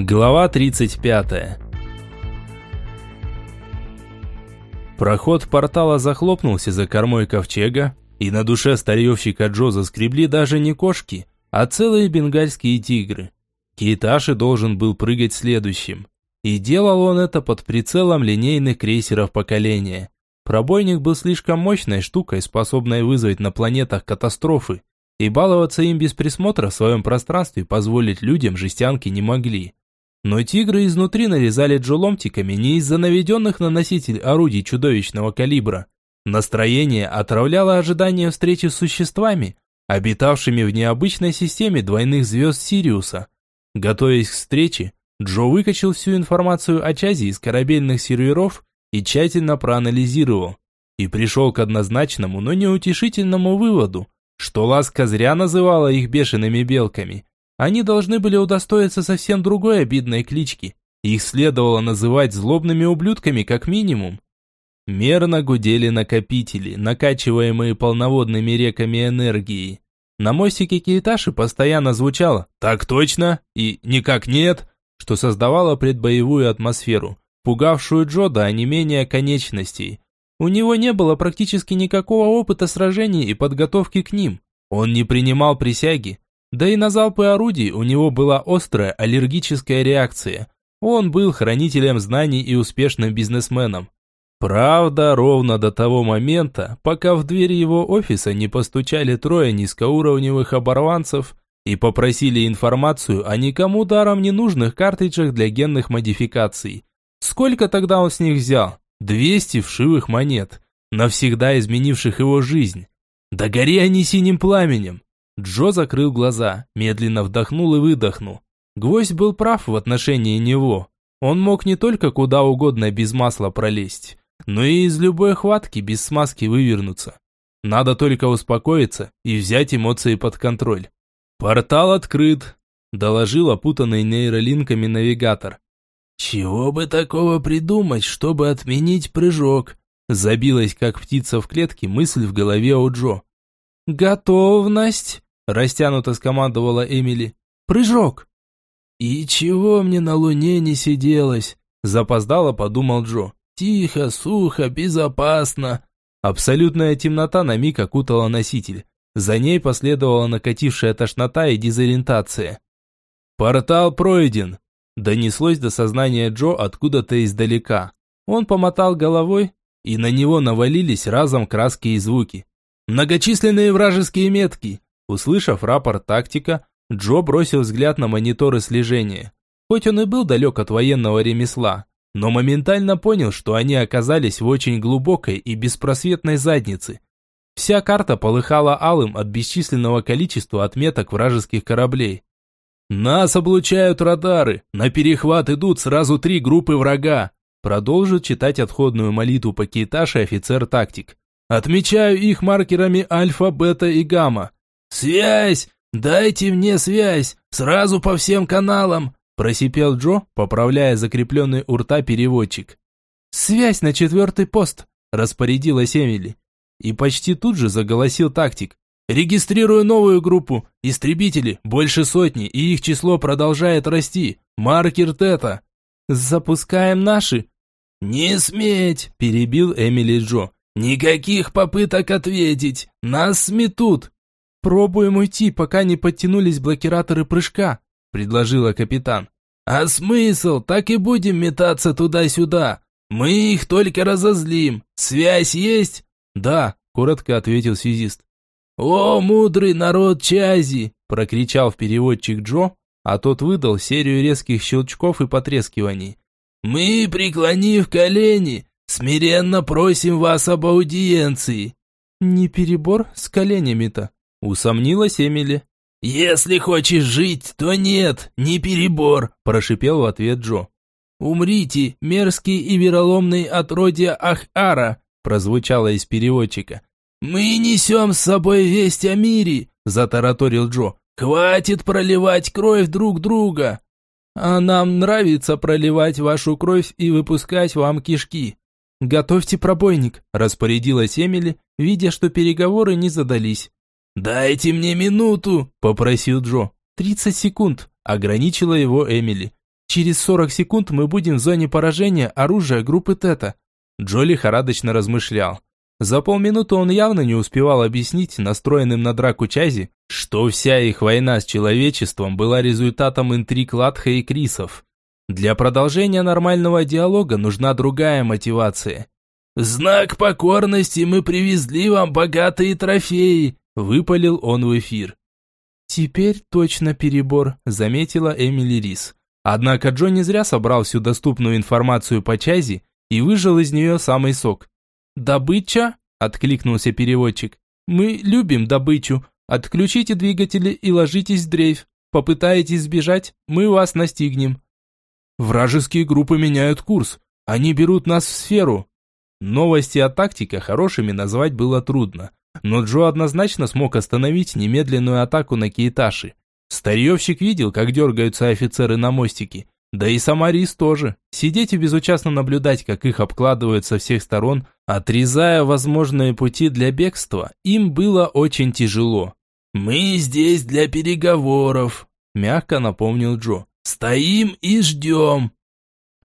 Глава 35. Проход портала захлопнулся за кормой ковчега, и на душе старьевщика Джо заскребли даже не кошки, а целые бенгальские тигры. Кейташи должен был прыгать следующим. И делал он это под прицелом линейных крейсеров поколения. Пробойник был слишком мощной штукой, способной вызвать на планетах катастрофы, и баловаться им без присмотра в своем пространстве позволить людям жестянки не могли. Но тигры изнутри нарезали Джо ломтиками не из-за наведенных на носитель орудий чудовищного калибра. Настроение отравляло ожидание встречи с существами, обитавшими в необычной системе двойных звезд Сириуса. Готовясь к встрече, Джо выкачал всю информацию о Чазе из корабельных серверов и тщательно проанализировал. И пришел к однозначному, но неутешительному выводу, что Ласка зря называла их бешеными белками. Они должны были удостоиться совсем другой обидной клички. Их следовало называть злобными ублюдками как минимум. Мерно гудели накопители, накачиваемые полноводными реками энергии. На мостике Кейташи постоянно звучало «Так точно!» и «Никак нет!», что создавало предбоевую атмосферу, пугавшую Джо до онемения конечностей. У него не было практически никакого опыта сражений и подготовки к ним. Он не принимал присяги, да и на залпы орудий у него была острая аллергическая реакция. Он был хранителем знаний и успешным бизнесменом. Правда, ровно до того момента, пока в дверь его офиса не постучали трое низкоуровневых оборванцев и попросили информацию о никому даром не нужных картриджах для генных модификаций. Сколько тогда он с них взял? 200 вшивых монет, навсегда изменивших его жизнь. Да гори они синим пламенем. Джо закрыл глаза, медленно вдохнул и выдохнул. Гвоздь был прав в отношении него. Он мог не только куда угодно без масла пролезть, но и из любой хватки без смазки вывернуться. Надо только успокоиться и взять эмоции под контроль. «Портал открыт», – доложил опутанный нейролинками навигатор. «Чего бы такого придумать, чтобы отменить прыжок?» Забилась, как птица в клетке, мысль в голове у Джо. «Готовность!» Растянуто скомандовала Эмили. «Прыжок!» «И чего мне на луне не сиделось?» Запоздало подумал Джо. «Тихо, сухо, безопасно!» Абсолютная темнота на миг окутала носитель. За ней последовала накатившая тошнота и дезориентация. «Портал пройден!» Донеслось до сознания Джо откуда-то издалека. Он помотал головой, и на него навалились разом краски и звуки. «Многочисленные вражеские метки!» Услышав рапорт тактика, Джо бросил взгляд на мониторы слежения. Хоть он и был далек от военного ремесла, но моментально понял, что они оказались в очень глубокой и беспросветной заднице. Вся карта полыхала алым от бесчисленного количества отметок вражеских кораблей. «Нас облучают радары, на перехват идут сразу три группы врага», продолжит читать отходную молитву по Кейташе офицер-тактик. «Отмечаю их маркерами альфа, бета и гамма. «Связь! Дайте мне связь! Сразу по всем каналам!» Просипел Джо, поправляя закрепленный у рта переводчик. «Связь на четвертый пост!» Распорядилась Эмили. И почти тут же заголосил тактик. «Регистрирую новую группу. Истребители, больше сотни, и их число продолжает расти. Маркер Тета». «Запускаем наши». «Не сметь!» – перебил Эмили Джо. «Никаких попыток ответить! Нас сметут!» «Пробуем уйти, пока не подтянулись блокираторы прыжка», – предложила капитан. «А смысл? Так и будем метаться туда-сюда. Мы их только разозлим. Связь есть?» «Да», – коротко ответил связист. «О, мудрый народ Чази!» – прокричал в переводчик Джо, а тот выдал серию резких щелчков и потрескиваний. «Мы, преклонив колени, смиренно просим вас об аудиенции». «Не перебор с коленями-то?» Усомнилась Эмили. «Если хочешь жить, то нет, не перебор», – прошипел в ответ Джо. «Умрите, мерзкий и вероломный отродья Ахара», – прозвучало из переводчика. «Мы несем с собой весть о мире», – затараторил Джо. «Хватит проливать кровь друг друга». «А нам нравится проливать вашу кровь и выпускать вам кишки». «Готовьте пробойник», – распорядилась Эмили, видя, что переговоры не задались. «Дайте мне минуту», – попросил Джо. «Тридцать секунд», – ограничила его Эмили. Через 40 секунд мы будем в зоне поражения оружия группы Тета. Джо лихорадочно размышлял. За полминуты он явно не успевал объяснить настроенным на драку Чази, что вся их война с человечеством была результатом интриг Латха и Крисов. Для продолжения нормального диалога нужна другая мотивация. знак покорности мы привезли вам богатые трофеи», – выпалил он в эфир. «Теперь точно перебор», – заметила Эмили Рис. Однако Джо не зря собрал всю доступную информацию по Чази и выжил из нее самый сок. «Добыча?» – откликнулся переводчик. «Мы любим добычу. Отключите двигатели и ложитесь в дрейф. Попытаетесь сбежать, мы вас настигнем». «Вражеские группы меняют курс. Они берут нас в сферу». Новости о тактике хорошими назвать было трудно, но Джо однозначно смог остановить немедленную атаку на Кейташи. Старьевщик видел, как дергаются офицеры на мостике. Да и сама Рис тоже. Сидеть и безучастно наблюдать, как их обкладывают со всех сторон, отрезая возможные пути для бегства, им было очень тяжело. «Мы здесь для переговоров», – мягко напомнил Джо. «Стоим и ждем».